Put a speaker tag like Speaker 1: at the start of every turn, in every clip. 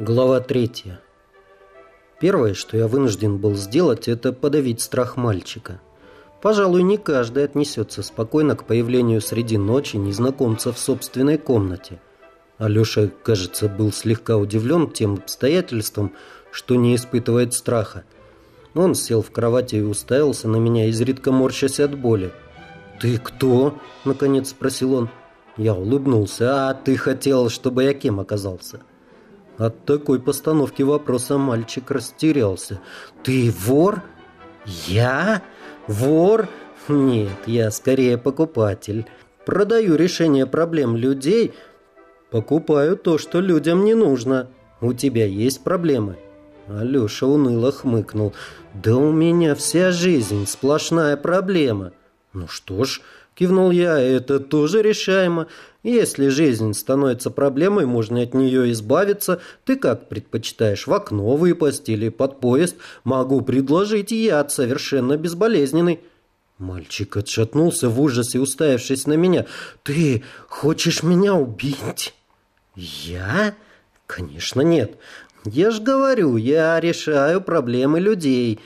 Speaker 1: Глава третья. Первое, что я вынужден был сделать, это подавить страх мальчика. Пожалуй, не каждый отнесется спокойно к появлению среди ночи незнакомца в собственной комнате. Алеша, кажется, был слегка удивлен тем обстоятельством, что не испытывает страха. Он сел в кровати и уставился на меня, изредка морщась от боли. «Ты кто?» – наконец спросил он. Я улыбнулся. «А ты хотел, чтобы я кем оказался?» От такой постановки вопроса мальчик растерялся. «Ты вор? Я? Вор? Нет, я скорее покупатель. Продаю решение проблем людей, покупаю то, что людям не нужно. У тебя есть проблемы?» Алеша уныло хмыкнул. «Да у меня вся жизнь сплошная проблема». «Ну что ж...» Кивнул я, это тоже решаемо. Если жизнь становится проблемой, можно от нее избавиться. Ты как предпочитаешь, в окно выпасть или под поезд? Могу предложить яд, совершенно безболезненный. Мальчик отшатнулся в ужасе, уставившись на меня. «Ты хочешь меня убить?» «Я? Конечно, нет. Я ж говорю, я решаю проблемы людей.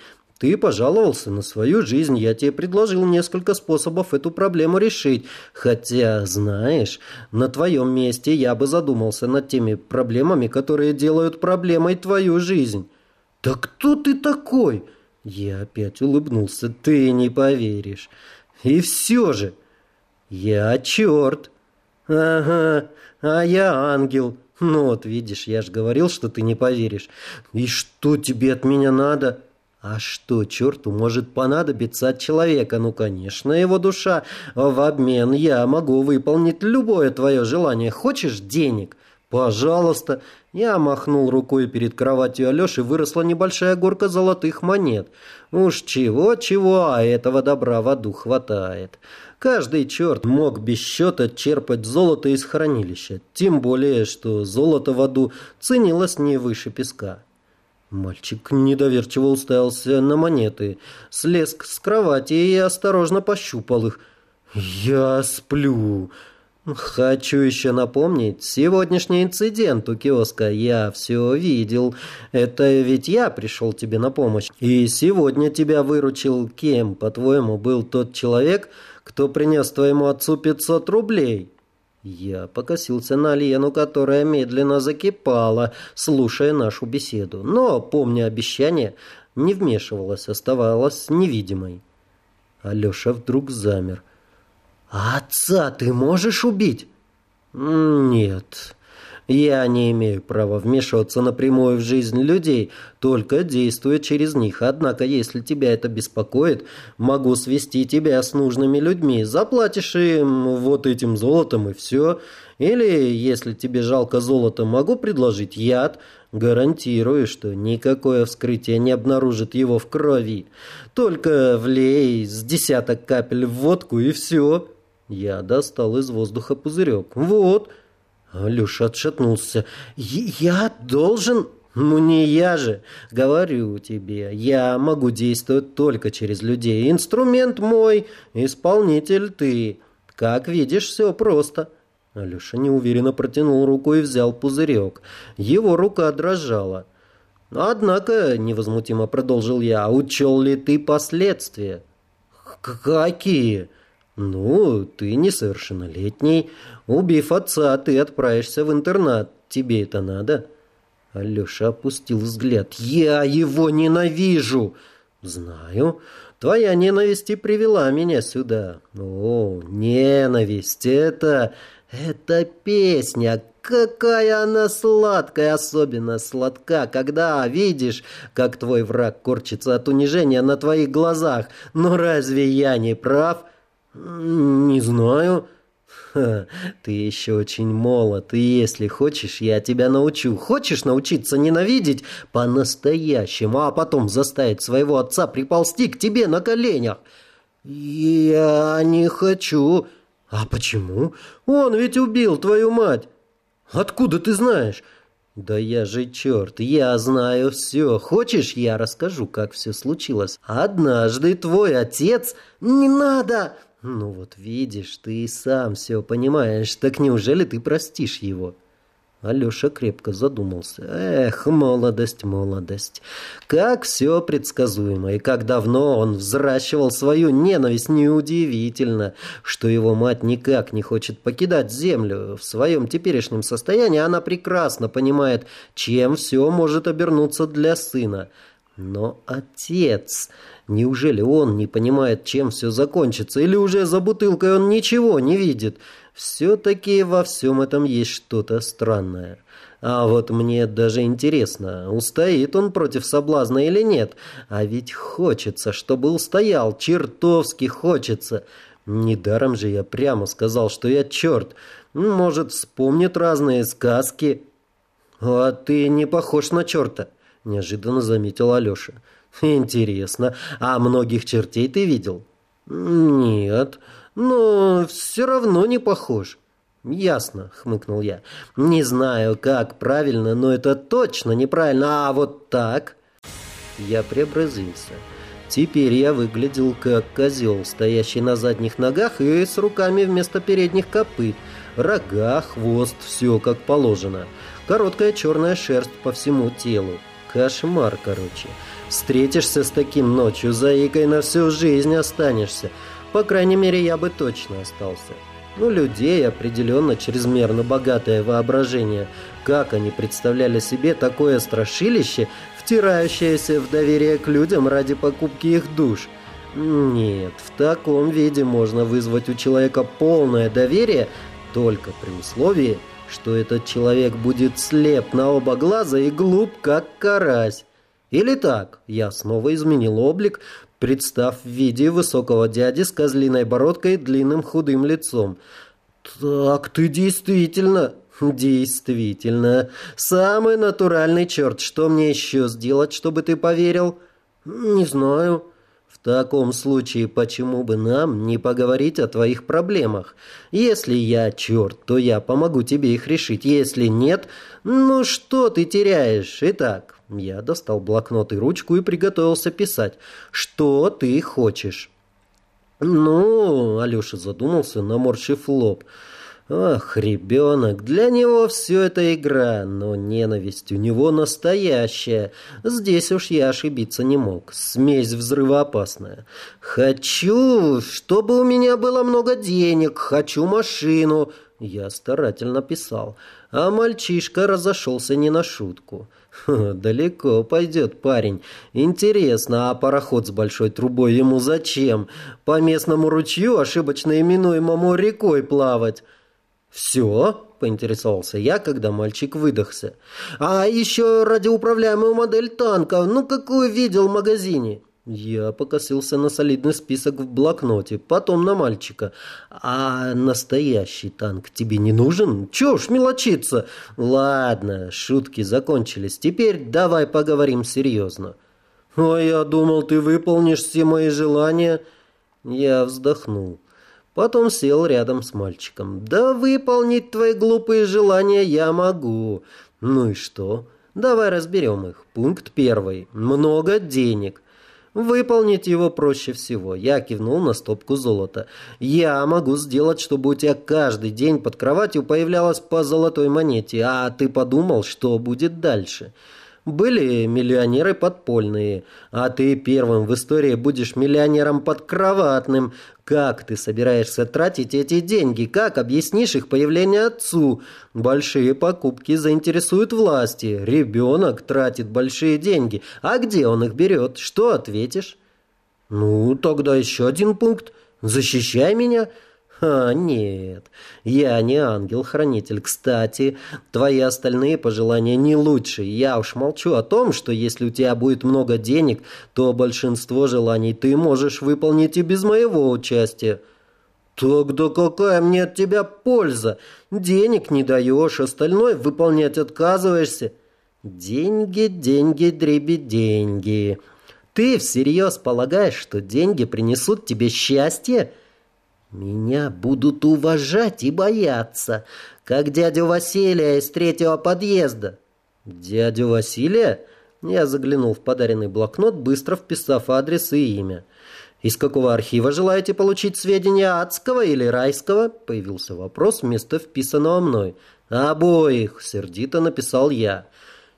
Speaker 1: Ты пожаловался на свою жизнь, я тебе предложил несколько способов эту проблему решить. Хотя, знаешь, на твоем месте я бы задумался над теми проблемами, которые делают проблемой твою жизнь. Да кто ты такой? Я опять улыбнулся. Ты не поверишь. И все же, я черт. Ага, а я ангел. Ну вот, видишь, я же говорил, что ты не поверишь. И что тебе от меня надо?» А что черту может понадобиться от человека? Ну, конечно, его душа. В обмен я могу выполнить любое твое желание. Хочешь денег? Пожалуйста. Я махнул рукой перед кроватью Алеши, выросла небольшая горка золотых монет. Уж чего-чего, а этого добра в аду хватает. Каждый черт мог без счета черпать золото из хранилища. Тем более, что золото в аду ценилось не выше песка. Мальчик недоверчиво уставился на монеты, слез с кровати и осторожно пощупал их. «Я сплю. Хочу еще напомнить, сегодняшний инцидент у киоска я все видел. Это ведь я пришел тебе на помощь. И сегодня тебя выручил кем, по-твоему, был тот человек, кто принес твоему отцу 500 рублей?» Я покосился на Лену, которая медленно закипала, слушая нашу беседу, но, помня обещание, не вмешивалась, оставалась невидимой. Алеша вдруг замер. «А отца ты можешь убить?» «Нет, я не имею права вмешиваться напрямую в жизнь людей, только действуя через них. Однако, если тебя это беспокоит, могу свести тебя с нужными людьми. Заплатишь им вот этим золотом и все. Или, если тебе жалко золота, могу предложить яд. Гарантирую, что никакое вскрытие не обнаружит его в крови. Только влей с десяток капель в водку и все. Я достал из воздуха пузырек. Вот. Алеша отшатнулся. «Я должен...» «Ну не я же. Говорю тебе, я могу действовать только через людей. Инструмент мой, исполнитель ты. Как видишь, все просто». Алеша неуверенно протянул руку и взял пузырек. Его рука дрожала. «Однако», — невозмутимо продолжил я, — «учел ли ты последствия?» «Какие?» «Ну, ты несовершеннолетний. Убив отца, ты отправишься в интернат. Тебе это надо?» Алеша опустил взгляд. «Я его ненавижу!» «Знаю. Твоя ненависть и привела меня сюда. О, ненависть — это... это песня. Какая она сладкая, особенно сладка, когда видишь, как твой враг корчится от унижения на твоих глазах. Но разве я не прав?» «Не знаю». Ха, «Ты еще очень молод, и если хочешь, я тебя научу. Хочешь научиться ненавидеть по-настоящему, а потом заставить своего отца приползти к тебе на коленях?» «Я не хочу». «А почему? Он ведь убил твою мать». «Откуда ты знаешь?» «Да я же черт, я знаю все. Хочешь, я расскажу, как все случилось? Однажды твой отец...» «Не надо!» «Ну вот видишь, ты и сам все понимаешь. Так неужели ты простишь его?» Алеша крепко задумался. Эх, молодость, молодость. Как все предсказуемо. И как давно он взращивал свою ненависть. Неудивительно, что его мать никак не хочет покидать землю. В своем теперешнем состоянии она прекрасно понимает, чем все может обернуться для сына. Но отец... Неужели он не понимает, чем все закончится? Или уже за бутылкой он ничего не видит? Все-таки во всем этом есть что-то странное. А вот мне даже интересно, устоит он против соблазна или нет. А ведь хочется, чтобы устоял, чертовски хочется. Недаром же я прямо сказал, что я черт. Может, вспомнит разные сказки. А ты не похож на черта, неожиданно заметил Алеша. Интересно, а многих чертей ты видел? Нет, но все равно не похож. «Ясно», — хмыкнул я. «Не знаю, как правильно, но это точно неправильно. А вот так...» Я преобразился. Теперь я выглядел как козел, стоящий на задних ногах и с руками вместо передних копыт. Рога, хвост, все как положено. Короткая черная шерсть по всему телу. Кошмар, короче. Встретишься с таким ночью, заикой на всю жизнь останешься. По крайней мере, я бы точно остался. Ну, людей определенно чрезмерно богатое воображение. Как они представляли себе такое страшилище, втирающееся в доверие к людям ради покупки их душ? Нет, в таком виде можно вызвать у человека полное доверие только при условии, что этот человек будет слеп на оба глаза и глуп, как карась. Или так, я снова изменил облик, представ в виде высокого дяди с козлиной бородкой и длинным худым лицом. «Так ты действительно...» «Действительно. Самый натуральный черт. Что мне еще сделать, чтобы ты поверил?» «Не знаю». «В таком случае, почему бы нам не поговорить о твоих проблемах? Если я черт, то я помогу тебе их решить. Если нет, ну что ты теряешь? Итак, я достал блокнот и ручку и приготовился писать. «Что ты хочешь?» «Ну...» — Алеша задумался, наморщив лоб. «Ах, ребенок, для него все это игра, но ненависть у него настоящая. Здесь уж я ошибиться не мог. Смесь взрывоопасная. Хочу, чтобы у меня было много денег, хочу машину». Я старательно писал, а мальчишка разошелся не на шутку. «Далеко пойдет парень. Интересно, а пароход с большой трубой ему зачем? По местному ручью, ошибочно именуемому рекой, плавать?» «Все?» – поинтересовался я, когда мальчик выдохся. «А еще радиоуправляемую модель танка, ну какую видел в магазине?» Я покосился на солидный список в блокноте, потом на мальчика. «А настоящий танк тебе не нужен? Чё ж мелочиться?» «Ладно, шутки закончились. Теперь давай поговорим серьезно». «А я думал, ты выполнишь все мои желания». Я вздохнул. Потом сел рядом с мальчиком. «Да выполнить твои глупые желания я могу. Ну и что?» Давай разберем их. Пункт первый. Много денег. Выполнить его проще всего. Я кивнул на стопку золота. Я могу сделать, чтобы у тебя каждый день под кроватью появлялась по золотой монете. А ты подумал, что будет дальше? Были миллионеры подпольные, а ты первым в истории будешь миллионером подкроватным. Как ты собираешься тратить эти деньги? Как объяснишь их появление отцу? Большие покупки заинтересуют власти. Ребенок тратит большие деньги. А где он их берет? Что ответишь? Ну, тогда еще один пункт. Защищай меня. А, нет, я не ангел-хранитель. Кстати, твои остальные пожелания не лучше. Я уж молчу о том, что если у тебя будет много денег, то большинство желаний ты можешь выполнить и без моего участия. Тогда какая мне от тебя польза? Денег не даешь, остальное выполнять отказываешься. Деньги, деньги, дреби, деньги. Ты всерьез полагаешь, что деньги принесут тебе счастье? — меня будут уважать и бояться, как дядю Василия из третьего подъезда. Дядю Василия? Я заглянул в подаренный блокнот, быстро вписав адрес и имя. «Из какого архива желаете получить сведения адского или райского?» Появился вопрос вместо вписанного мной. «Обоих!» — сердито написал я.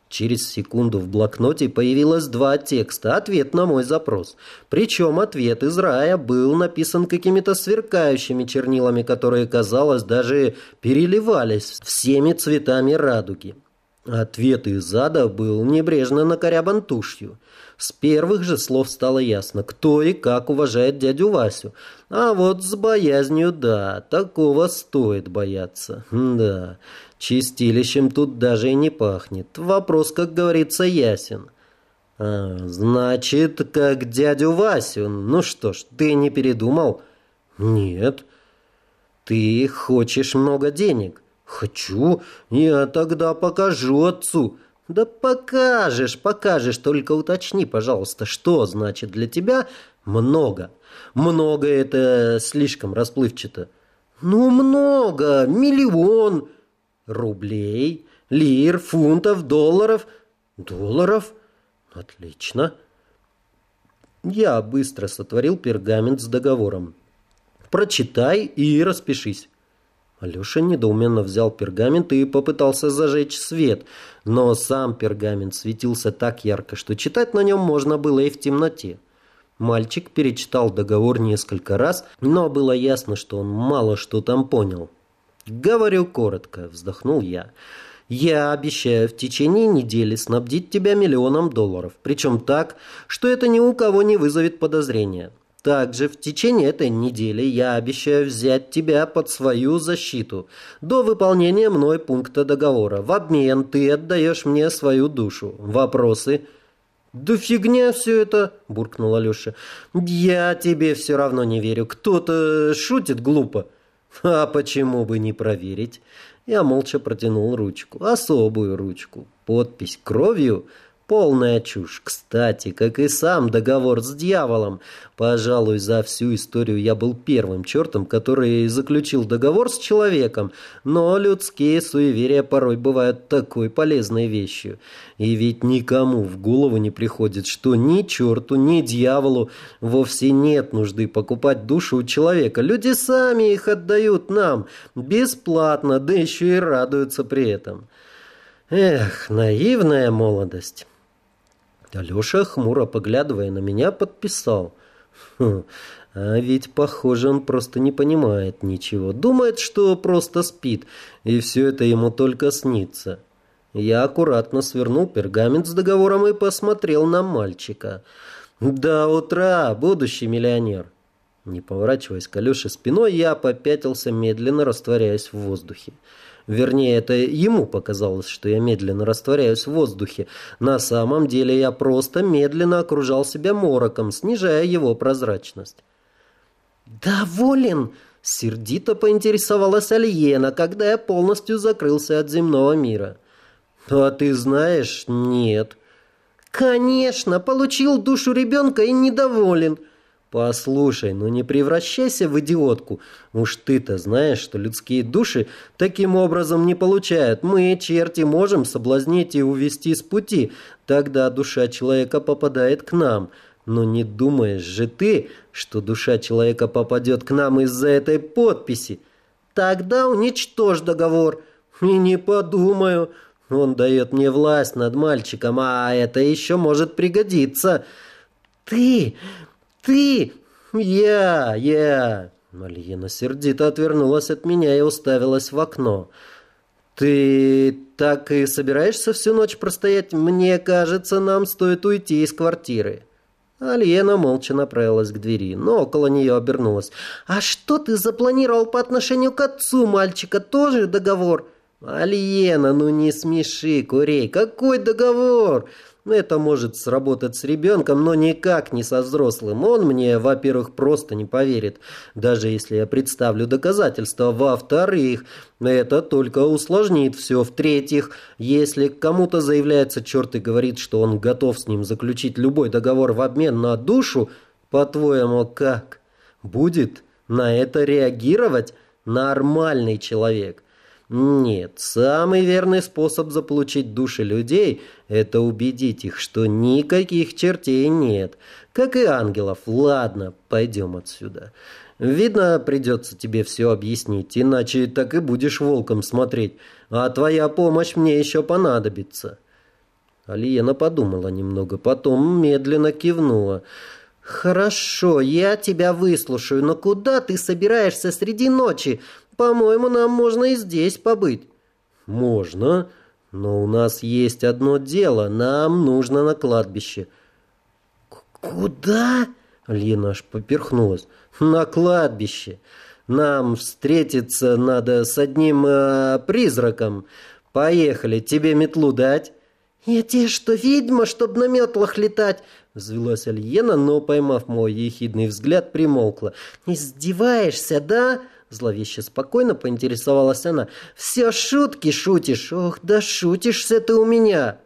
Speaker 1: Через секунду в блокноте появилось два текста, ответ на мой запрос. Причем ответ из рая был написан какими-то сверкающими чернилами, которые, казалось, даже переливались всеми цветами радуги. Ответ из ада был небрежно накорябан тушью. С первых же слов стало ясно, кто и как уважает дядю Васю. А вот с боязнью, да, такого стоит бояться. Да, чистилищем тут даже и не пахнет. Вопрос, как говорится, ясен. А, значит, как дядю Васю. Ну что ж, ты не передумал? Нет. Ты хочешь много денег? Хочу. Я тогда покажу отцу. Да покажешь, покажешь, только уточни, пожалуйста, что значит для тебя много. Много это слишком расплывчато. Ну, много, миллион рублей, лир, фунтов, долларов. Долларов? Отлично. Я быстро сотворил пергамент с договором. Прочитай и распишись. Алеша недоуменно взял пергамент и попытался зажечь свет, но сам пергамент светился так ярко, что читать на нем можно было и в темноте. Мальчик перечитал договор несколько раз, но было ясно, что он мало что там понял. «Говорю коротко», — вздохнул я. «Я обещаю в течение недели снабдить тебя миллионом долларов, причем так, что это ни у кого не вызовет подозрения. Также в течение этой недели я обещаю взять тебя под свою защиту до выполнения мной пункта договора. В обмен ты отдаешь мне свою душу. Вопросы?» «Да фигня все это!» – буркнул Алеша. «Я тебе все равно не верю. Кто-то шутит глупо». «А почему бы не проверить?» Я молча протянул ручку. Особую ручку. Подпись кровью – Полная чушь. Кстати, как и сам договор с дьяволом. Пожалуй, за всю историю я был первым чертом, который заключил договор с человеком. Но людские суеверия порой бывают такой полезной вещью. И ведь никому в голову не приходит, что ни черту, ни дьяволу вовсе нет нужды покупать душу у человека. Люди сами их отдают нам. Бесплатно, да еще и радуются при этом. Эх, наивная молодость. Алеша, хмуро поглядывая на меня, подписал. Хм, а ведь, похоже, он просто не понимает ничего. Думает, что просто спит, и все это ему только снится. Я аккуратно свернул пергамент с договором и посмотрел на мальчика. «До утра, будущий миллионер!» Не поворачиваясь к Алёше спиной, я попятился, медленно растворяясь в воздухе. Вернее, это ему показалось, что я медленно растворяюсь в воздухе. На самом деле я просто медленно окружал себя мороком, снижая его прозрачность. «Доволен!» — сердито поинтересовалась Альена, когда я полностью закрылся от земного мира. «А ты знаешь, нет». «Конечно, получил душу ребенка и недоволен». «Послушай, ну не превращайся в идиотку. Уж ты-то знаешь, что людские души таким образом не получают. Мы, черти, можем соблазнить и увести с пути. Тогда душа человека попадает к нам. Но не думаешь же ты, что душа человека попадет к нам из-за этой подписи? Тогда уничтожь договор. И не подумаю. Он дает мне власть над мальчиком, а это еще может пригодиться. Ты... «Ты! Я! Я!» Мальена сердито отвернулась от меня и уставилась в окно. «Ты так и собираешься всю ночь простоять? Мне кажется, нам стоит уйти из квартиры». Альена молча направилась к двери, но около нее обернулась. «А что ты запланировал по отношению к отцу мальчика? Тоже договор?» «Альена, ну не смеши, Курей, какой договор? Это может сработать с ребенком, но никак не со взрослым. Он мне, во-первых, просто не поверит, даже если я представлю доказательства. Во-вторых, это только усложнит все. В-третьих, если кому-то заявляется черт и говорит, что он готов с ним заключить любой договор в обмен на душу, по-твоему, как? Будет на это реагировать нормальный человек? Нет, самый верный способ заполучить души людей – это убедить их, что никаких чертей нет. Как и ангелов. Ладно, пойдем отсюда. Видно, придется тебе все объяснить, иначе так и будешь волком смотреть. А твоя помощь мне еще понадобится. Алиена подумала немного, потом медленно кивнула. «Хорошо, я тебя выслушаю, но куда ты собираешься среди ночи? По-моему, нам можно и здесь побыть». «Можно, но у нас есть одно дело. Нам нужно на кладбище».
Speaker 2: «Куда?»
Speaker 1: Лена аж поперхнулась. «На кладбище. Нам встретиться надо с одним э, призраком. Поехали, тебе метлу дать?»
Speaker 2: «Я тебе что, ведьма, чтоб на метлах летать?»
Speaker 1: Взвелась Альена, но, поймав мой ехидный взгляд, примолкла.
Speaker 2: «Издеваешься, да?» Зловеще спокойно поинтересовалась она. «Все шутки шутишь? Ох, да шутишься ты у меня!»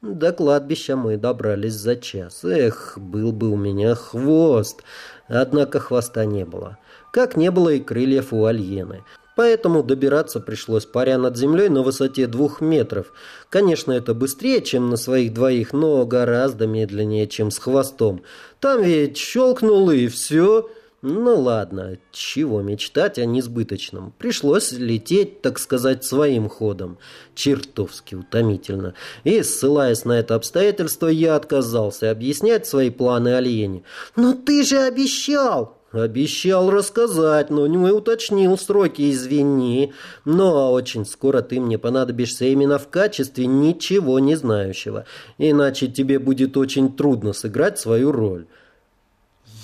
Speaker 1: До кладбища мы добрались за час. Эх, был бы у меня хвост. Однако хвоста не было. Как не было и крыльев у Альены. Поэтому добираться пришлось паря над землей на высоте двух метров. Конечно, это быстрее, чем на своих двоих, но гораздо медленнее, чем с хвостом. Там ведь щелкнул и все. Ну ладно, чего мечтать о несбыточном. Пришлось лететь, так сказать, своим ходом. Чертовски утомительно. И, ссылаясь на это обстоятельство, я отказался объяснять свои планы Альене.
Speaker 2: «Но ты же обещал!»
Speaker 1: Обещал рассказать, но не уточнил сроки, извини. Но очень скоро ты мне понадобишься именно в качестве ничего не знающего. Иначе тебе будет очень трудно сыграть свою роль.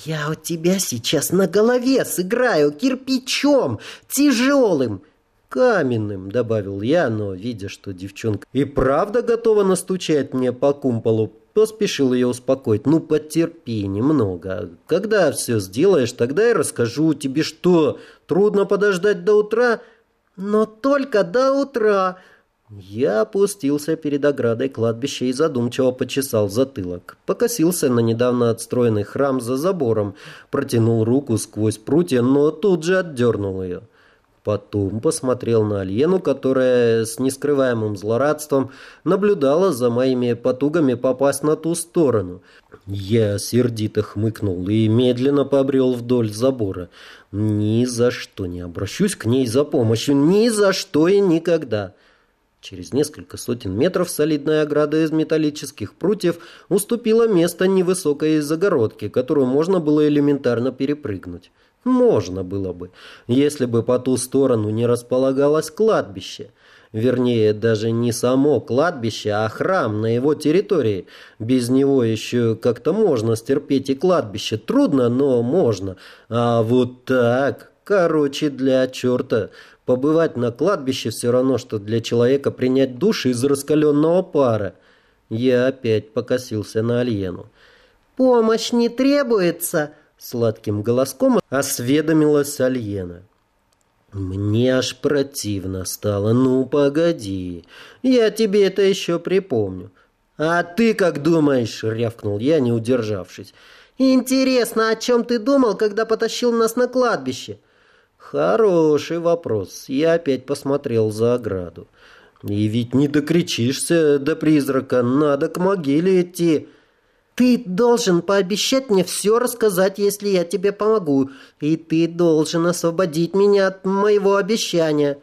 Speaker 2: Я у тебя сейчас на голове сыграю кирпичом, тяжелым.
Speaker 1: «Каменным», — добавил я, но, видя, что девчонка и правда готова настучать мне по кумполу, Поспешил ее успокоить. «Ну, потерпи немного. Когда все сделаешь, тогда я расскажу тебе, что трудно подождать до утра,
Speaker 2: но только до утра».
Speaker 1: Я опустился перед оградой кладбища и задумчиво почесал затылок. Покосился на недавно отстроенный храм за забором, протянул руку сквозь прутья, но тут же отдернул ее. Потом посмотрел на Альену, которая с нескрываемым злорадством наблюдала за моими потугами попасть на ту сторону. Я сердито хмыкнул и медленно побрел вдоль забора. Ни за что не обращусь к ней за помощью, ни за что и никогда. Через несколько сотен метров солидная ограда из металлических прутьев уступила место невысокой загородке, которую можно было элементарно перепрыгнуть. Можно было бы, если бы по ту сторону не располагалось кладбище. Вернее, даже не само кладбище, а храм на его территории. Без него еще как-то можно стерпеть и кладбище. Трудно, но можно. А вот так, короче, для черта. Побывать на кладбище все равно, что для человека принять душ из раскаленного пара. Я опять покосился на Альену.
Speaker 2: «Помощь не требуется»,
Speaker 1: Сладким голоском осведомилась Альена. Мне аж противно стало. Ну, погоди. Я тебе это еще припомню. А ты как думаешь? Рявкнул я, не удержавшись.
Speaker 2: Интересно, о чем ты думал, когда потащил нас на кладбище?
Speaker 1: Хороший вопрос. Я опять посмотрел за ограду. И ведь не докричишься до призрака. Надо к могиле идти.
Speaker 2: Ты должен пообещать мне все рассказать, если я тебе помогу. И ты должен освободить меня от моего обещания».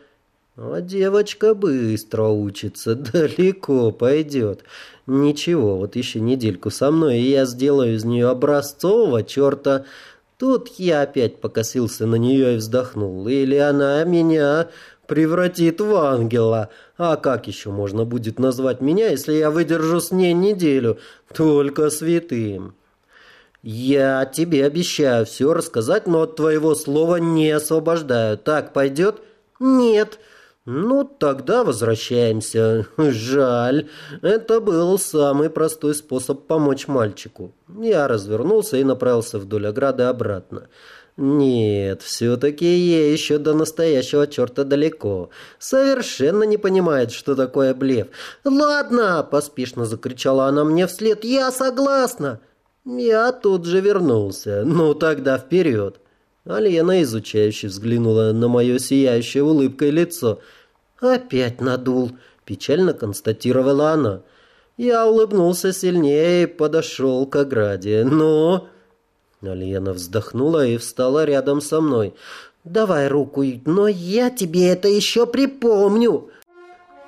Speaker 1: А девочка быстро учится, далеко пойдет. Ничего, вот еще недельку со мной, и я сделаю из нее образцового черта. Тут я опять покосился на нее и вздохнул. Или она меня превратит в ангела. А как еще можно будет назвать меня, если я выдержу с ней неделю? Только святым. Я тебе обещаю все рассказать, но от твоего слова не освобождаю. Так пойдет?
Speaker 2: Нет.
Speaker 1: Ну, тогда возвращаемся. Жаль. Это был самый простой способ помочь мальчику. Я развернулся и направился вдоль ограды обратно. Нет, все-таки ей еще до настоящего черта далеко. Совершенно не понимает, что такое блеф.
Speaker 2: «Ладно!» – поспешно закричала она мне вслед. «Я согласна!»
Speaker 1: Я тут же вернулся. Ну, тогда вперед. Алена изучающе взглянула на мое сияющее улыбкой лицо.
Speaker 2: «Опять надул», – печально констатировала она.
Speaker 1: Я улыбнулся сильнее и подошел к ограде. «Ну?» Алена вздохнула и встала рядом со мной.
Speaker 2: «Давай руку, но я тебе это еще припомню!»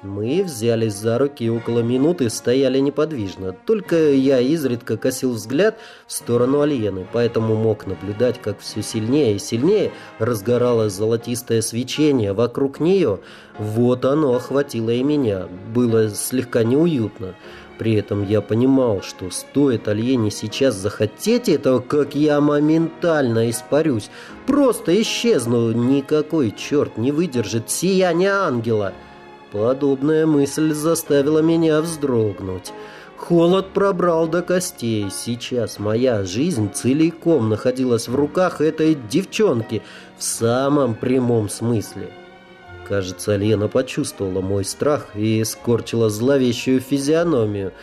Speaker 1: Мы взялись за руки и около минуты стояли неподвижно. Только я изредка косил взгляд в сторону Альены, поэтому мог наблюдать, как все сильнее и сильнее разгоралось золотистое свечение вокруг нее. Вот оно охватило и меня. Было слегка неуютно. При этом я понимал, что стоит Альене сейчас захотеть этого, как я моментально испарюсь. Просто исчезну. Никакой черт не выдержит сияние ангела. Подобная мысль заставила меня вздрогнуть. Холод пробрал до костей. Сейчас моя жизнь целиком находилась в руках этой девчонки в самом прямом смысле. Кажется, Лена почувствовала мой страх и скорчила зловещую физиономию.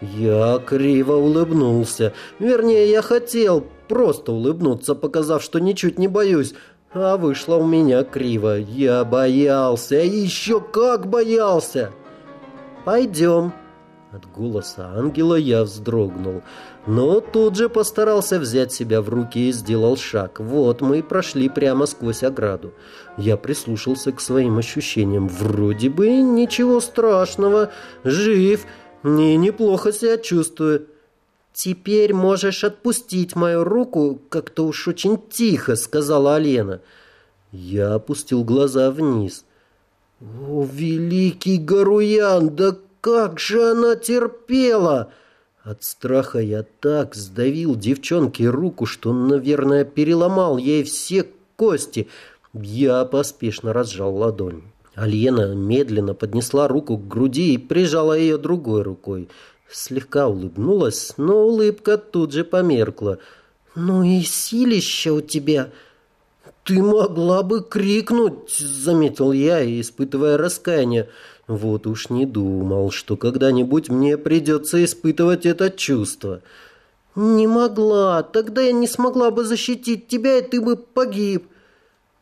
Speaker 1: Я криво улыбнулся. Вернее, я хотел просто улыбнуться, показав, что ничуть не боюсь, а вышло у меня криво. Я боялся, еще как боялся. «Пойдем». От голоса ангела я вздрогнул, но тут же постарался взять себя в руки и сделал шаг. Вот мы и прошли прямо сквозь ограду. Я прислушался к своим ощущениям. Вроде бы ничего страшного, жив, не неплохо себя чувствую. «Теперь можешь отпустить мою руку, как-то уж очень тихо», — сказала Алена. Я опустил глаза вниз. «О, великий Гаруян, да как же она терпела!» От страха я так сдавил девчонке руку, что, наверное, переломал ей все кости. Я поспешно разжал ладонь. Альена медленно поднесла руку к груди и прижала ее другой рукой слегка улыбнулась, но улыбка тут же померкла. «Ну и силища у тебя!» «Ты могла бы крикнуть!» — заметил я, испытывая раскаяние. Вот уж не думал, что когда-нибудь мне придется испытывать это чувство. «Не могла. Тогда я не смогла бы защитить тебя, и ты бы погиб».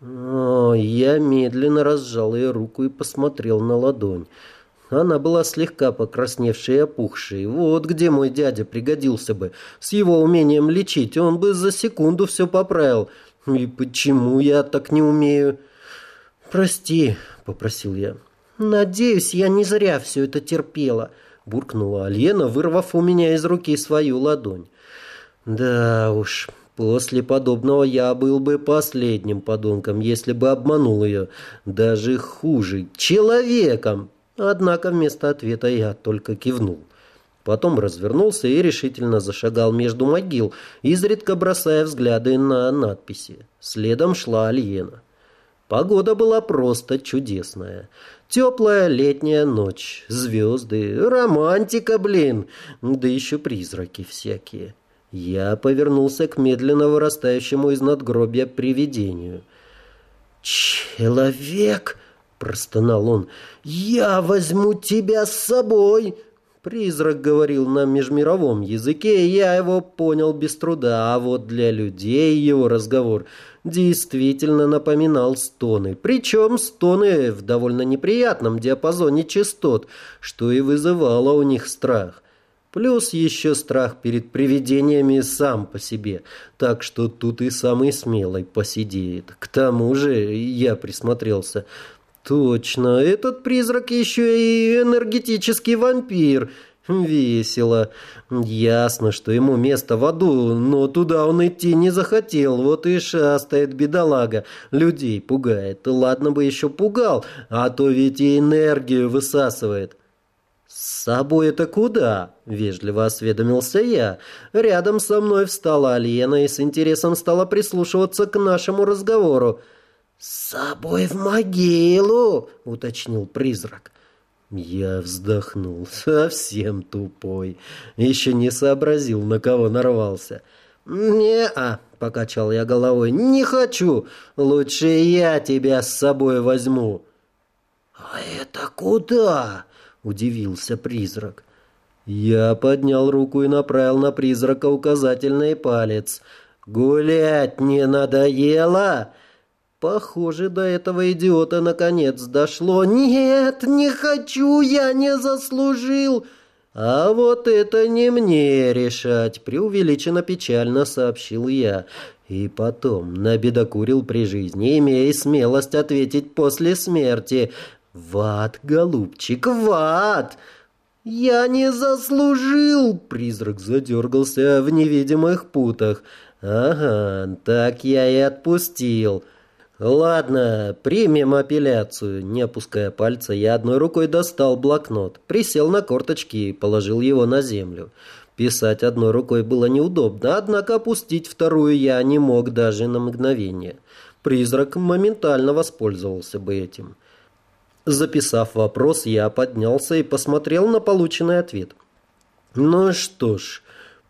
Speaker 1: О, я медленно разжал ее руку и посмотрел на ладонь. Она была слегка покрасневшей и опухшей. Вот где мой дядя пригодился бы. С его умением лечить он бы за секунду все поправил. И почему я так не умею? «Прости», — попросил я. «Надеюсь, я не зря все это терпела», — буркнула Альена, вырвав у меня из руки свою ладонь. «Да уж, после подобного я был бы последним подонком, если бы обманул ее. Даже хуже, человеком». Однако вместо ответа я только кивнул. Потом развернулся и решительно зашагал между могил, изредка бросая взгляды на надписи. Следом шла Альена. Погода была просто чудесная. Теплая летняя ночь, звезды, романтика, блин, да еще призраки всякие. Я повернулся к медленно вырастающему из надгробия привидению. «Человек!» — простонал он. «Я возьму тебя с собой!» Призрак говорил на межмировом языке, и я его понял без труда, а вот для людей его разговор действительно напоминал стоны. Причем стоны в довольно неприятном диапазоне частот, что и вызывало у них страх. Плюс еще страх перед привидениями сам по себе, так что тут и самый смелый посидеет. К тому же я присмотрелся – Точно, этот призрак еще и энергетический вампир. Весело. Ясно, что ему место в аду, но туда он идти не захотел. Вот и шастает бедолага. Людей пугает. Ладно бы еще пугал, а то ведь и энергию высасывает. «С собой это куда?» – вежливо осведомился я. Рядом со мной встала Алена и с интересом стала прислушиваться к нашему разговору.
Speaker 2: «С собой в могилу!» — уточнил призрак.
Speaker 1: Я вздохнул, совсем тупой. Еще не сообразил, на кого нарвался. «Не-а», — покачал я головой, — «не хочу. Лучше я тебя с собой возьму».
Speaker 2: «А это куда?» — удивился призрак.
Speaker 1: Я поднял руку и направил на призрака указательный палец —
Speaker 2: «Гулять не надоело?» Похоже, до этого идиота наконец дошло. «Нет, не хочу, я не заслужил!» «А вот это не мне решать», — преувеличенно печально сообщил я. И потом набедокурил при жизни, имея смелость ответить после смерти. «В ад, голубчик, в ад!» «Я не заслужил!» — призрак задергался в невидимых путах. «Ага, так я и отпустил». «Ладно, примем апелляцию». Не опуская пальца, я одной рукой достал блокнот, присел на корточки и положил его на землю. Писать одной рукой было неудобно, однако опустить вторую я не мог даже на мгновение. Призрак моментально воспользовался бы этим. Записав вопрос, я поднялся и посмотрел на полученный ответ. «Ну что ж,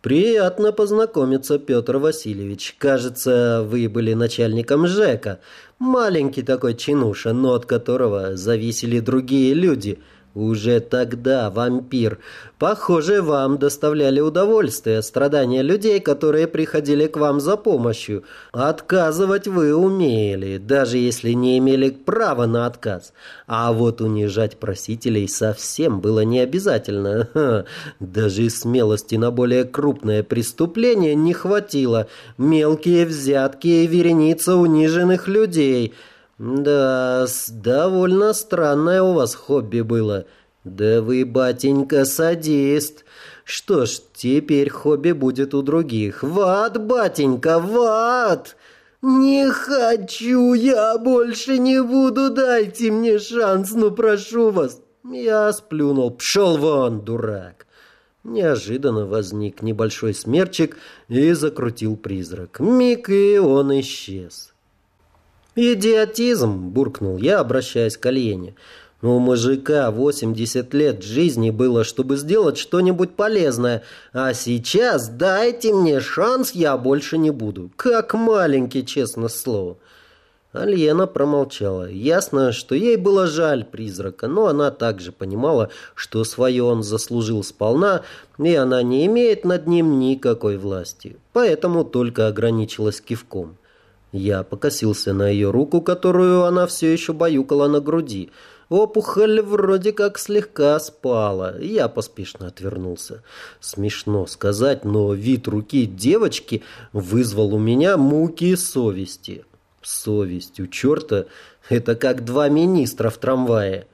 Speaker 2: «Приятно познакомиться, Петр Васильевич. Кажется, вы были начальником ЖЭКа. Маленький такой чинуша, но от которого зависели другие люди». Уже тогда, вампир, похоже, вам доставляли удовольствие страдания людей, которые приходили к вам за помощью. Отказывать вы умели, даже если не имели права на отказ. А вот унижать просителей совсем было не обязательно. Ха, даже смелости на более крупное преступление не хватило. Мелкие взятки и вереница униженных людей – «Да, довольно странное у вас хобби было. Да вы, батенька, садист. Что ж, теперь хобби будет у других. В ад, батенька, в ад!» «Не хочу, я больше не буду, дайте мне шанс, ну прошу вас!» Я сплюнул, пшел вон, дурак. Неожиданно возник небольшой смерчик и закрутил призрак. Миг, и он исчез. «Идиотизм!» – буркнул я, обращаясь к Альене. «У мужика 80 лет жизни было, чтобы сделать что-нибудь полезное, а сейчас дайте мне шанс, я больше не буду. Как маленький, честно слово». Альена промолчала. Ясно, что ей было жаль призрака, но она также понимала, что свое он заслужил сполна, и она не имеет над ним никакой власти, поэтому только ограничилась кивком. Я покосился на ее руку, которую она все еще баюкала на груди. Опухоль вроде как слегка спала. Я поспешно отвернулся. Смешно сказать, но вид руки девочки вызвал у меня муки совести. Совесть у черта — это как два министра в трамвае.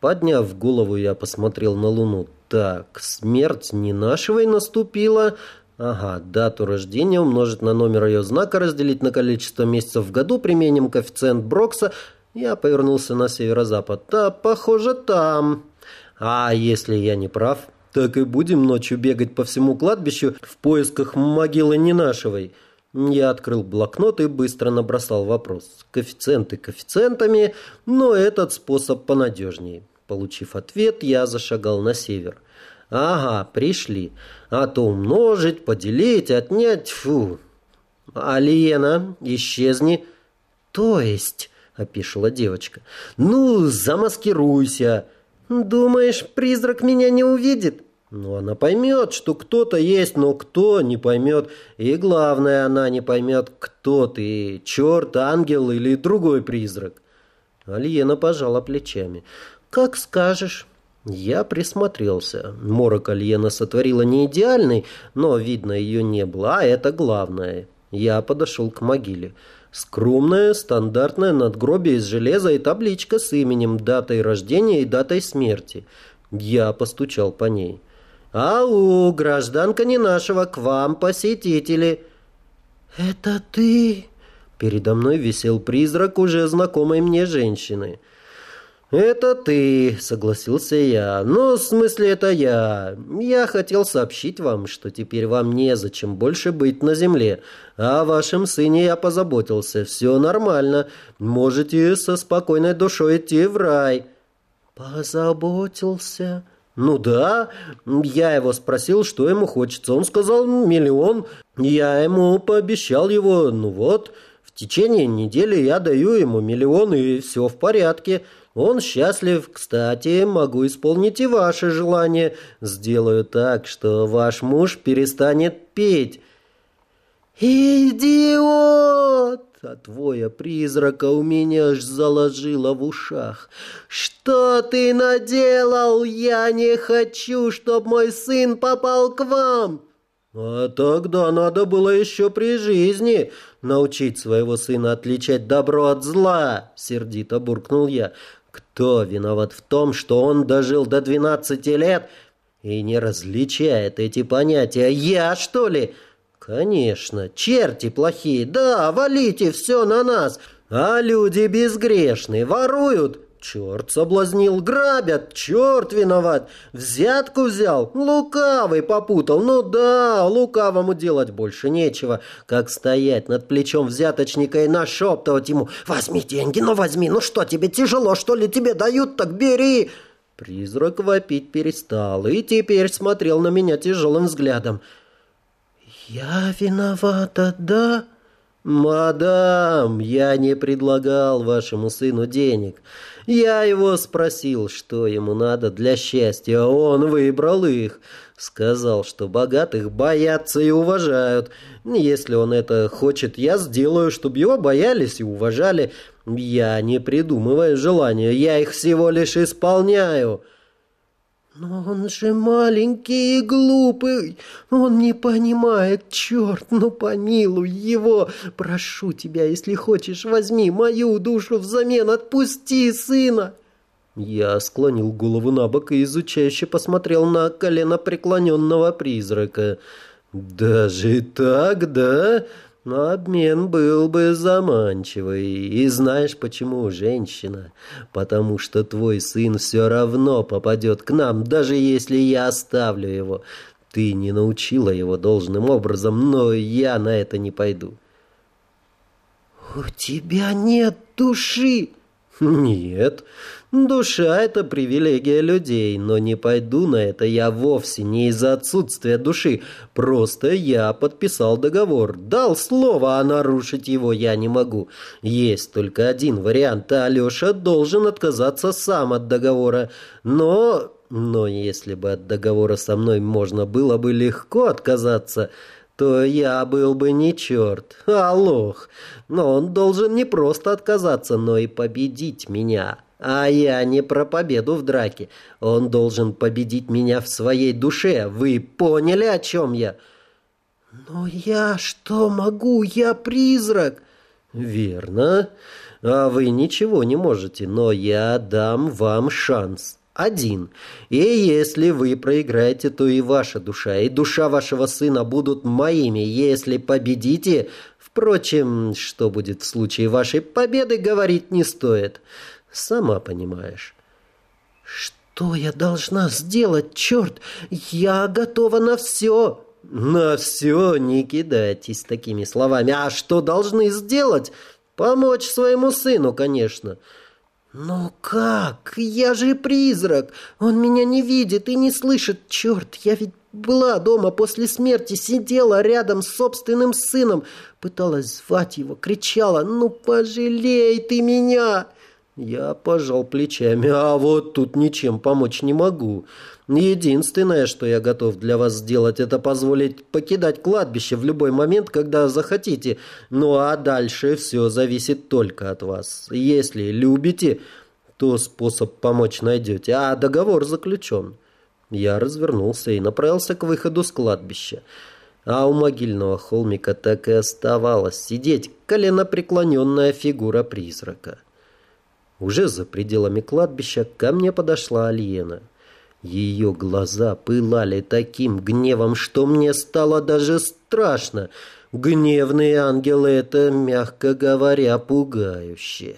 Speaker 2: Подняв голову, я посмотрел на луну. Так, смерть не нашего и наступила, Ага, дату рождения умножить на номер ее знака, разделить на количество месяцев в году, применим коэффициент Брокса. Я повернулся на северо-запад. Да, похоже, там. А если я не прав, так и будем ночью бегать по всему кладбищу в поисках могилы Ненашевой. Я открыл блокнот и быстро набросал вопрос. Коэффициенты коэффициентами, но этот способ понадежнее. Получив ответ, я зашагал на север. Ага, пришли. А то умножить, поделить, отнять, фу. Алиена, исчезни. То есть, опишила девочка. Ну, замаскируйся. Думаешь, призрак меня не увидит? Ну, она поймет, что кто-то есть, но кто не поймет. И главное, она не поймет, кто ты, черт, ангел или другой призрак. Алиена пожала плечами. «Как скажешь». Я присмотрелся. Морок Альена сотворила не идеальный, но, видно, ее не было, а это главное. Я подошел к могиле. Скромное, стандартное надгробие из железа и табличка с именем, датой рождения и датой смерти. Я постучал по ней. «Ау, гражданка не нашего, к вам посетители!» «Это ты?» Передо мной висел призрак уже знакомой мне женщины. «Это ты», — согласился я. «Ну, в смысле, это я. Я хотел сообщить вам, что теперь вам незачем больше быть на земле. О вашем сыне я позаботился. Все нормально. Можете со спокойной душой идти в рай». «Позаботился?» «Ну да. Я его спросил, что ему хочется. Он сказал миллион. Я ему пообещал его. Ну вот, в течение недели я даю ему миллион, и все в порядке». Он счастлив. Кстати, могу исполнить и ваше желание. Сделаю так, что ваш муж перестанет петь». «Идиот!» От воя призрака у меня аж заложило в ушах. «Что ты наделал? Я не хочу, чтоб мой сын попал к вам!»
Speaker 1: «А тогда надо было еще при жизни научить своего сына отличать добро от зла!» — сердито буркнул я. «Кто виноват в том, что он дожил до двенадцати лет и не различает эти понятия? Я, что ли?» «Конечно, черти плохие, да, валите все на нас, а люди безгрешные, воруют, Черт соблазнил, грабят, черт виноват. Взятку взял, лукавый попутал. Ну да, лукавому делать больше нечего, как стоять над плечом взяточника и нашептывать ему «Возьми деньги, ну возьми, ну что тебе, тяжело, что ли, тебе дают, так бери». Призрак вопить перестал и теперь смотрел на меня тяжелым взглядом. «Я виновата, да?» «Мадам, я не предлагал вашему сыну денег. Я его спросил, что ему надо для счастья, а он выбрал их. Сказал, что богатых боятся и уважают. Если он это хочет, я сделаю, чтобы его боялись и уважали. Я не придумываю желания, я их всего лишь исполняю».
Speaker 2: «Но он же маленький и глупый, он не понимает, черт, ну помилуй его! Прошу тебя, если хочешь, возьми мою душу взамен, отпусти сына!»
Speaker 1: Я склонил голову на бок и изучающе посмотрел на колено преклоненного призрака. «Даже так, да? Но обмен был бы заманчивый. И знаешь почему, женщина? Потому что твой сын все равно попадет к нам, даже если я оставлю его. Ты не научила его должным образом, но я на это не пойду.
Speaker 2: «У тебя нет души!»
Speaker 1: «Нет, душа — это привилегия людей, но не пойду на это я вовсе не из-за отсутствия души. Просто я подписал договор, дал слово, а нарушить его я не могу. Есть только один вариант, а Алеша должен отказаться сам от договора. Но... но если бы от договора со мной можно было бы легко отказаться то я был бы не черт, а лох. Но он должен не просто отказаться, но и победить меня. А я не про победу в драке. Он должен победить меня в своей душе. Вы поняли, о чем я?
Speaker 2: Но я что могу? Я призрак.
Speaker 1: Верно. А вы ничего не можете, но я дам вам шанс один. И если вы проиграете, то и ваша душа, и душа вашего сына будут моими. Если победите... Впрочем, что будет в случае вашей победы, говорить не стоит. Сама понимаешь.
Speaker 2: Что я должна сделать, черт? Я готова на все.
Speaker 1: На все не кидайтесь такими словами. А что должны сделать? Помочь своему сыну, конечно.
Speaker 2: — «Ну как? Я же призрак! Он меня не видит и не слышит! Черт, я ведь была дома после смерти, сидела рядом с собственным сыном, пыталась звать его, кричала «Ну пожалей ты меня!»
Speaker 1: Я пожал плечами, а вот тут ничем помочь не могу. Единственное, что я готов для вас сделать, это позволить покидать кладбище в любой момент, когда захотите. Ну а дальше все зависит только от вас. Если любите, то способ помочь найдете, а договор заключен. Я развернулся и направился к выходу с кладбища. А у могильного холмика так и оставалась сидеть коленопреклоненная фигура призрака. Уже за пределами кладбища ко мне подошла Альена. Ее глаза пылали таким гневом, что мне стало даже страшно. Гневные ангелы — это, мягко говоря, пугающе.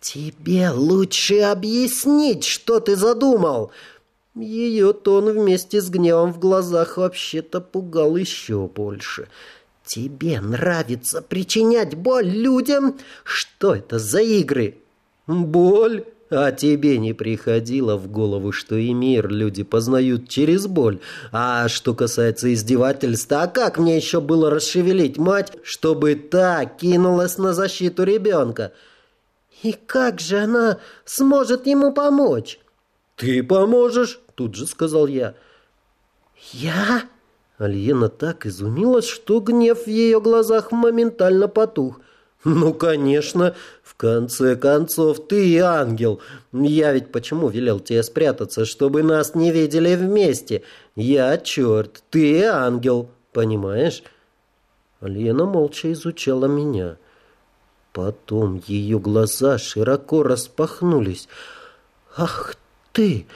Speaker 2: «Тебе лучше объяснить, что ты задумал!»
Speaker 1: Ее тон вместе с гневом в глазах вообще-то пугал еще больше.
Speaker 2: «Тебе нравится причинять боль людям? Что это за игры?»
Speaker 1: «Боль? А тебе не приходило в голову, что и мир люди познают через боль? А что касается издевательства, а как мне еще было расшевелить мать, чтобы та кинулась на защиту ребенка?»
Speaker 2: «И как же она сможет ему помочь?»
Speaker 1: «Ты поможешь?» – тут же сказал я.
Speaker 2: «Я?»
Speaker 1: Альена так изумилась, что гнев в ее глазах моментально потух. «Ну, конечно, в конце концов, ты ангел. Я ведь почему велел тебе спрятаться, чтобы нас не видели вместе? Я черт, ты ангел, понимаешь?» Альена молча изучала меня. Потом ее глаза широко распахнулись. «Ах ты!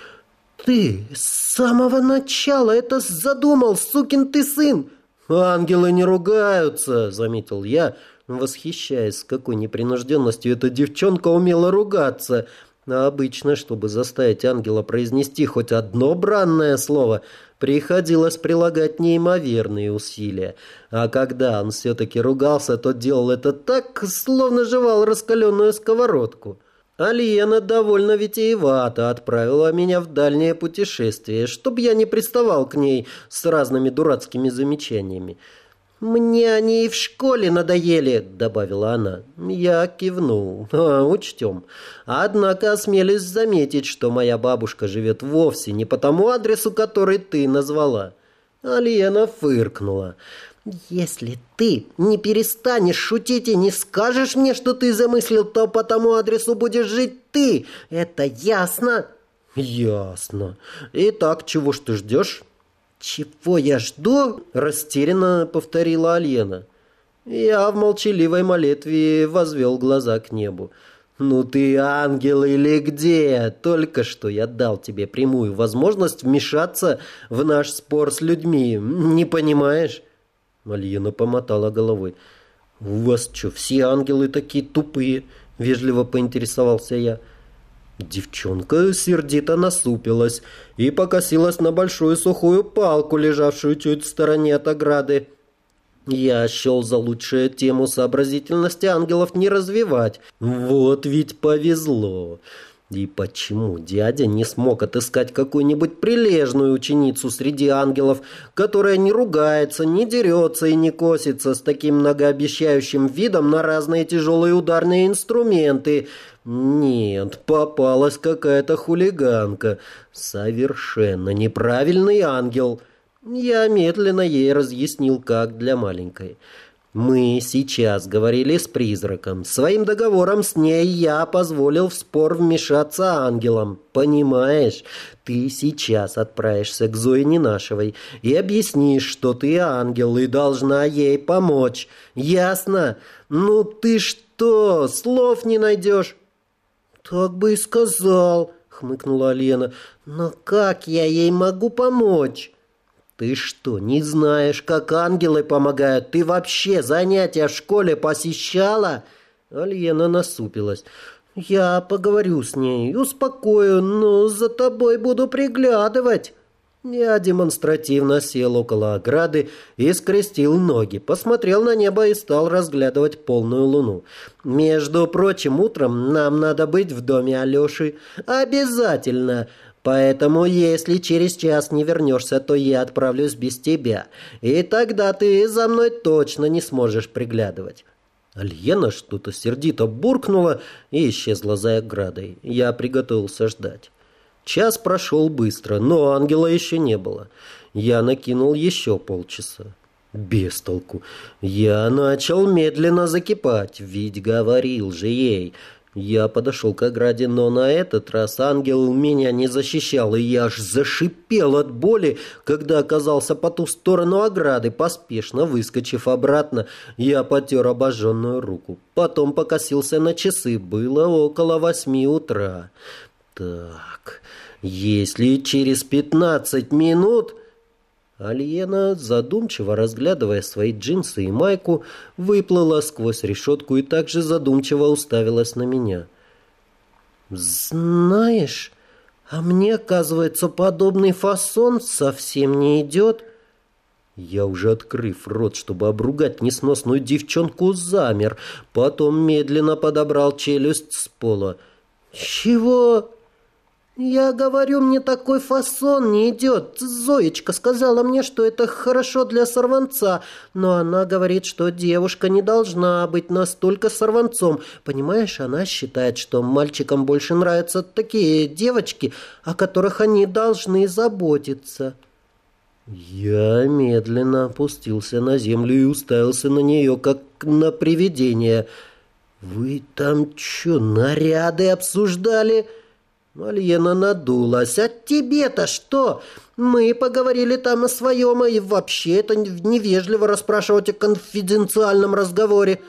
Speaker 1: Ты с самого начала это задумал, сукин ты сын!» «Ангелы не ругаются», — заметил я, восхищаясь, с какой непринужденностью эта девчонка умела ругаться. А обычно, чтобы заставить ангела произнести хоть одно бранное слово, приходилось прилагать неимоверные усилия. А когда он все-таки ругался, то делал это так, словно жевал раскаленную сковородку. Алиена довольно витиевато отправила меня в дальнее путешествие, чтобы я не приставал к ней с разными дурацкими замечаниями. «Мне они и в школе надоели», — добавила она. Я кивнул. А, «Учтем. Однако осмелюсь заметить, что моя бабушка живет вовсе не по тому адресу, который ты назвала». Алиена фыркнула. «Если ты не перестанешь шутить и не скажешь мне, что ты замыслил, то по тому адресу будешь жить ты. Это ясно?» «Ясно. Итак, чего ж ты ждешь?» «Чего я жду?» – растерянно повторила Альена. Я в молчаливой молитве возвел глаза к небу. «Ну ты ангел или где? Только что я дал тебе прямую возможность вмешаться в наш спор с людьми. Не понимаешь?» Альена помотала головой. «У вас что, все ангелы такие тупые?» – вежливо поинтересовался я. – Девчонка сердито насупилась и покосилась на большую сухую палку, лежавшую чуть в стороне от ограды. Я счел за лучшее тему сообразительности ангелов не развивать. Вот ведь повезло. И почему дядя не смог отыскать какую-нибудь прилежную ученицу среди ангелов, которая не ругается, не дерется и не косится с таким многообещающим видом на разные тяжелые ударные инструменты? Нет, попалась какая-то хулиганка. Совершенно неправильный ангел. Я медленно ей разъяснил, как для маленькой. Мы сейчас говорили с призраком. Своим договором с ней я позволил в спор вмешаться ангелам. Понимаешь? Ты сейчас отправишься к Зое Ненашевой и объяснишь, что ты ангел и должна ей помочь. Ясно? Ну ты что, слов не найдешь? Так бы и сказал, хмыкнула Лена. Но как я ей могу помочь? «Ты что, не знаешь, как ангелы помогают? Ты вообще занятия в школе посещала?» Альена насупилась. «Я поговорю с ней, успокою, но за тобой буду приглядывать». Я демонстративно сел около ограды и скрестил ноги, посмотрел на небо и стал разглядывать полную луну. «Между прочим, утром нам надо быть в доме Алеши. Обязательно. Поэтому, если через час не вернешься, то я отправлюсь без тебя. И тогда ты за мной точно не сможешь приглядывать». Альена что-то сердито буркнула и исчезла за оградой. Я приготовился ждать. Час прошел быстро, но ангела еще не было. Я накинул еще полчаса. Без толку. Я начал медленно закипать, ведь говорил же ей, я подошел к ограде, но на этот раз ангел меня не защищал, и я аж зашипел от боли, когда оказался по ту сторону ограды. Поспешно выскочив обратно, я потер обожженную руку. Потом покосился на часы. Было около восьми утра. Так, если через пятнадцать минут... Альена, задумчиво разглядывая свои джинсы и майку, выплыла сквозь решетку и также задумчиво уставилась на меня. «Знаешь, а мне, оказывается, подобный фасон совсем не идет». Я уже открыв рот, чтобы обругать несносную девчонку, замер, потом медленно подобрал челюсть с пола. «Чего?» «Я говорю, мне такой фасон не идет. Зоечка сказала мне, что это хорошо для сорванца, но она говорит, что девушка не должна быть настолько сорванцом. Понимаешь, она считает, что мальчикам больше нравятся такие девочки, о которых они должны заботиться». Я медленно опустился на землю и уставился на нее, как на привидение. «Вы там что, наряды обсуждали?» Альена надулась. «А тебе-то что? Мы поговорили там о своем, и вообще это невежливо расспрашивать о конфиденциальном разговоре».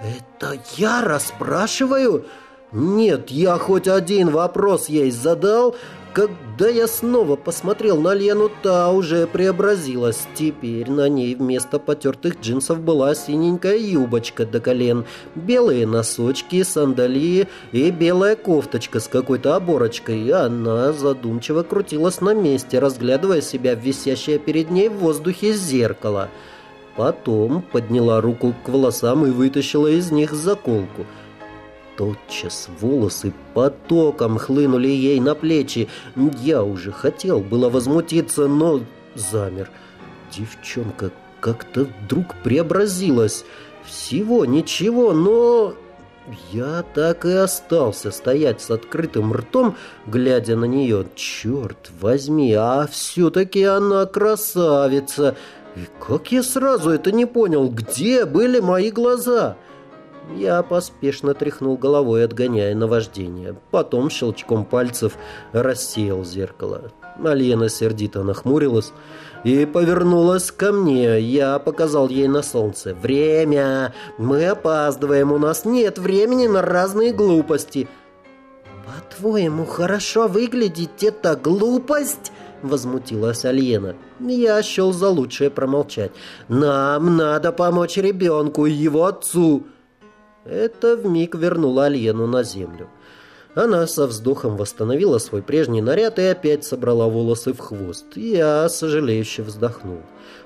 Speaker 1: «Это я расспрашиваю?» «Нет, я хоть один вопрос ей задал, когда я снова посмотрел на Лену, та уже преобразилась. Теперь на ней вместо потертых джинсов была синенькая юбочка до колен, белые носочки, сандалии и белая кофточка с какой-то оборочкой. Она задумчиво крутилась на месте, разглядывая себя в висящее перед ней в воздухе зеркало. Потом подняла руку к волосам и вытащила из них заколку – Тотчас волосы потоком хлынули ей на плечи. Я уже хотел было возмутиться, но замер. Девчонка как-то вдруг преобразилась. Всего ничего, но... Я так и остался стоять с открытым ртом, глядя на нее. Черт возьми, а все-таки она красавица. И как я сразу это не понял, где были мои глаза?» Я поспешно тряхнул головой, отгоняя наваждение. Потом щелчком пальцев рассеял зеркало. Альена сердито нахмурилась и повернулась ко мне. Я показал ей на солнце. «Время! Мы опаздываем, у нас нет времени на разные глупости!» «По-твоему, хорошо выглядеть это глупость?» Возмутилась Альена. Я счел за лучшее промолчать. «Нам надо помочь ребенку и его отцу!» Это вмиг вернуло Альену на землю. Она со вздохом восстановила свой прежний наряд и опять собрала волосы в хвост. Я сожалеюще вздохнул.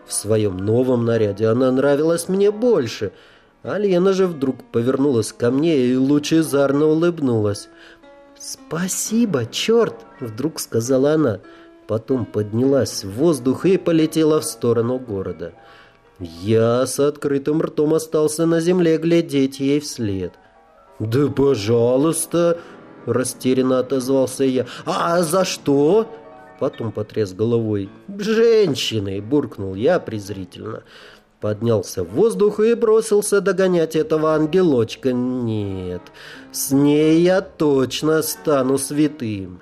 Speaker 1: В своем новом наряде она нравилась мне больше. Альена же вдруг повернулась ко мне и лучезарно улыбнулась. «Спасибо, черт!» — вдруг сказала она. Потом поднялась в воздух и полетела в сторону города. Я с открытым ртом остался на земле глядеть ей вслед. «Да пожалуйста!» – растерянно отозвался я. «А за что?» Потом потряс головой. «Женщины!» – буркнул я презрительно. Поднялся в воздух и бросился догонять этого ангелочка. «Нет, с ней я точно стану святым!»